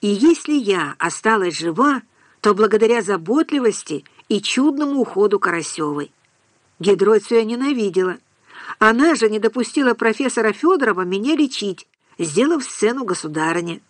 И если я осталась жива, то благодаря заботливости и чудному уходу Карасевой. Гидройцу я ненавидела. Она же не допустила профессора Федорова меня лечить, сделав сцену государыня.